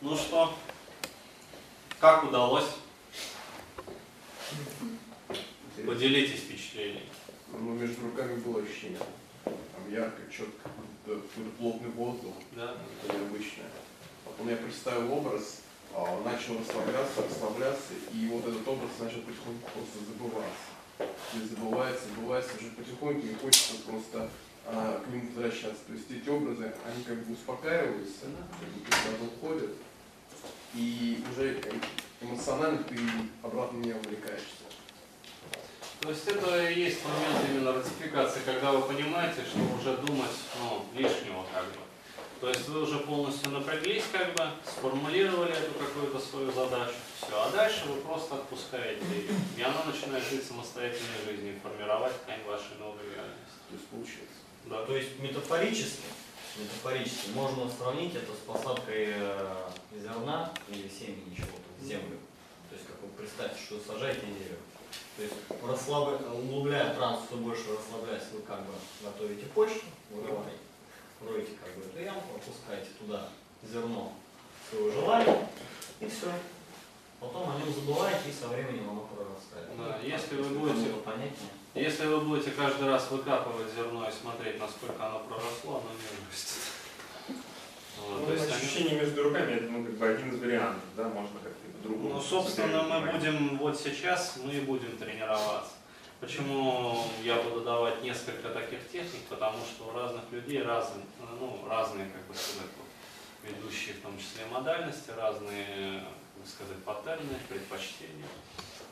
Ну что, как удалось? Поделитесь впечатлениями. Ну, между руками было ощущение. Там ярко, четко, какой-то плотный воздух, Да? это необычное. Потом я представил образ, а, начал расслабляться, расслабляться, и вот этот образ начал потихоньку просто забываться. И забывается, забывается уже потихоньку, и хочется просто а, к нему возвращаться. То есть эти образы, они как бы успокаиваются, как бы куда-то уходят, и уже эмоционально ты обратно не увлекаешься. То есть это и есть момент именно ратификации, когда вы понимаете, что уже думать ну, лишнего как бы. То есть вы уже полностью напряглись, как бы, сформулировали эту какую-то свою задачу, все, а дальше вы просто отпускаете ее, и она начинает жить самостоятельной жизнью, формировать ткань вашей новой реальности. То есть получается. Да. То есть метафорически, метафорически можно сравнить это с посадкой э, зерна или семени чего-то в землю. То есть как вы представьте, что вы сажаете дерево. То есть расслабля... углубляя транс, все больше расслабляясь, вы как бы готовите почву, вырываете, роете как бы эту ямку, опускаете туда зерно своего желания, и все. Потом о нем забываете, и со временем оно прорастает. Да, если вы будете- понятнее. Если вы будете каждый раз выкапывать зерно и смотреть, насколько оно проросло, оно не вырастет. Вот, Ну, то есть они- ощущение между руками это ну, как бы один из вариантов, да, можно как-то по-другому. Ну, собственно, мы будем вот сейчас, мы и будем тренироваться. Почему я буду давать несколько таких техник? Потому что у разных людей разные, ну, разные, как бы сказать, ведущие в том числе модальности, разные, как бы сказать, паттерны, предпочтения.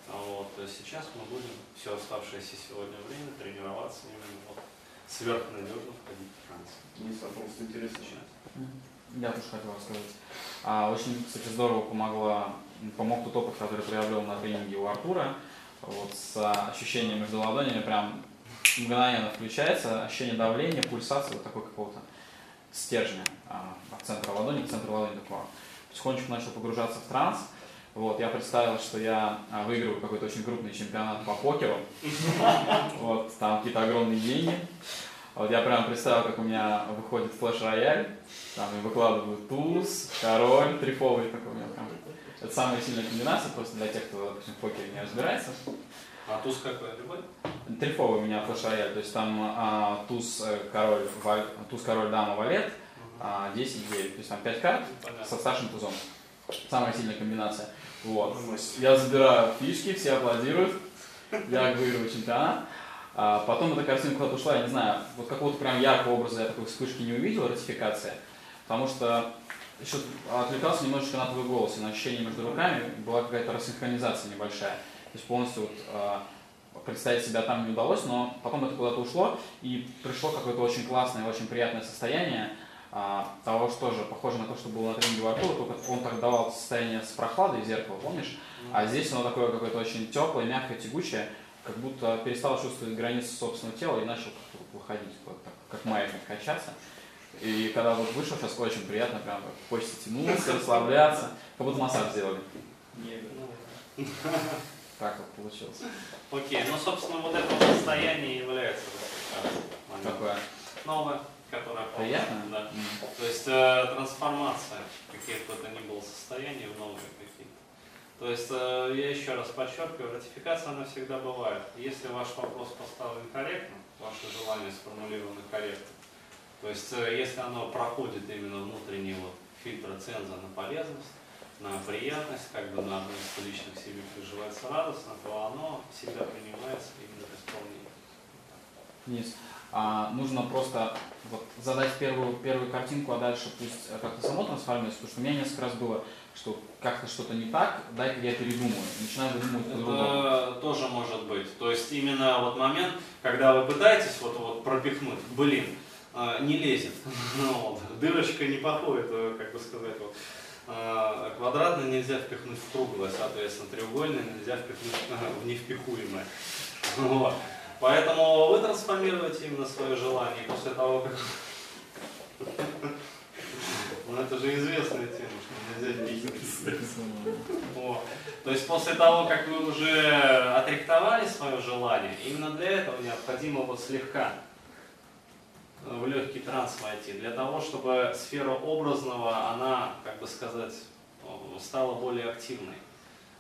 А Вот, есть сейчас мы будем все оставшееся сегодня время тренироваться именно вот сверхнадежно входить в транс. Мне сам просто интересно сейчас. Я тоже хотел рассказать. А, очень, кстати, здорово помогла, помог тот опыт, который приобрел на тренинге у Артура. Вот, с ощущением между ладонями прям мгновенно включается ощущение давления, пульсации, вот такой какого-то стержня а, от центра ладони к центру ладони такого. Потихонечку начал погружаться в транс. Вот, я представил, что я а, выигрываю какой-то очень крупный чемпионат по покеру. Вот, там какие-то огромные деньги. Вот я прям представил, как у меня выходит флеш-рояль, там и выкладываю туз, король, трифовый такой у меня прям. Это самая сильная комбинация, просто для тех, кто, допустим, в покере не разбирается. А туз какой? Любой? Трифовый у меня флеш-рояль, то есть там а, туз, э, король, валь- туз, король, дама, валет, а, 10, 9, то есть там 5 карт Понятно. со старшим тузом. Самая сильная комбинация. Вот. Я забираю фишки, все аплодируют. Я выигрываю чемпионат. А потом эта картинка куда-то ушла, я не знаю, вот какого-то прям яркого образа я такой вспышки не увидел, ратификация. Потому что еще отвлекался немножечко на твой голос и на ощущение между руками, была какая-то рассинхронизация небольшая. То есть полностью вот, а, представить себя там не удалось, но потом это куда-то ушло, и пришло какое-то очень классное, очень приятное состояние, того, что же похоже на то, что было на тренинге у Артура, только он так давал состояние с прохладой зеркала, помнишь? А здесь оно такое какое-то очень теплое, мягкое, тягучее, как будто перестал чувствовать границы собственного тела и начал выходить, вот так, как маятник качаться. И когда вот вышел, сейчас очень приятно, прям так хочется тянуться, расслабляться, как будто массаж сделали. Ну, Так вот получилось. Окей, ну, собственно, вот это состояние является. Такое. Новое, которое Приятно? Да. М. То есть э, трансформация каких бы то ни было состояний в новые какие-то. То есть э, я еще раз подчеркиваю, ратификация она всегда бывает. Если ваш вопрос поставлен корректно, ваши желания сформулированы корректно, то есть э, если оно проходит именно внутренний вот фильтр ценза на полезность, на приятность, как бы на одной из личных себе переживается радостно, то оно всегда принимается именно в исполнении. Денис, а нужно просто вот задать первую, первую картинку, а дальше пусть э, как-то само трансформируется, потому что у меня несколько раз было, что как-то что-то не так, дай-ка я передумаю, начинаю выдумывать. Это тоже может быть. То есть именно вот момент, когда вы пытаетесь вот, вот пропихнуть, блин, э, не лезет, Ну вот, дырочка не походит, э, как бы сказать, вот, э, квадратное нельзя впихнуть в круглое, соответственно, треугольное нельзя впихнуть в невпихуемое. Вот. Поэтому вы трансформируете именно свое желание после того, как... Ну это же известная тема, что нельзя. Вот. То есть после того, как вы уже отректовали свое желание, именно для этого необходимо вот слегка в легкий транс войти, для того, чтобы сфера образного, она как бы сказать, стала более активной.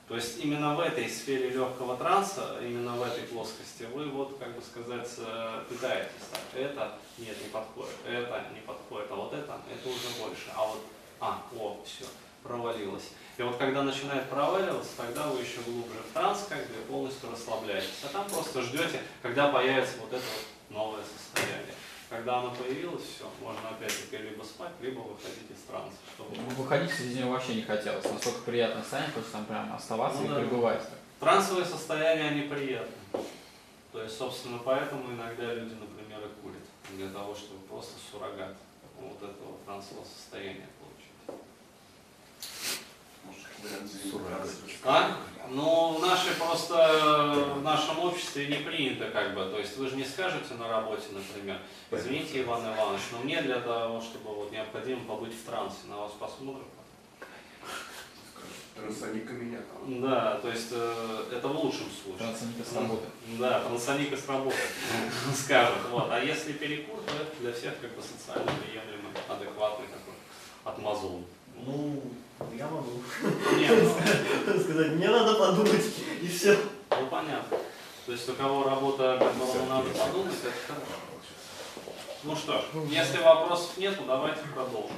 То есть именно в этой сфере легкого транса, именно в этой плоскости, вы вот, как бы сказать, э, пытаетесь. Так, это нет, не подходит, это не подходит, а вот это, это уже больше. А вот, а, о, все, провалилось. И вот когда начинает проваливаться, тогда вы еще глубже в транс, как бы полностью расслабляетесь. А там просто ждете, когда появится вот это вот новое состояние. Когда оно появилось, все, можно опять-таки либо спать, либо выходить из транса. Чтобы... Выходить из него вообще не хотелось. Настолько приятно состояние, хочется там прям оставаться Ну и да. пребывать. Трансовые состояния, они приятны. То есть, собственно, поэтому иногда люди, например, и курят. Для того, чтобы просто суррогат вот этого трансового состояния получить. А? Ну, в нашей просто, в нашем обществе не принято как бы, то есть вы же не скажете на работе, например, извините, Иван Иванович, но мне для того, чтобы вот необходимо побыть в трансе, на вас посмотрят. Трансоника меня там. Да, то есть э, это в лучшем случае. Трансоника сработает. Да, трансоника сработает, скажут. Вот. А если перекур, то это для всех как бы социально приемлемый, адекватный такой отмазун. Ну, я могу Нет, ну, сказать, мне надо подумать, и все. ну понятно. То есть у кого работа, которому надо подумать, это хорошо. Ну что ж, если вопросов нет, давайте продолжим.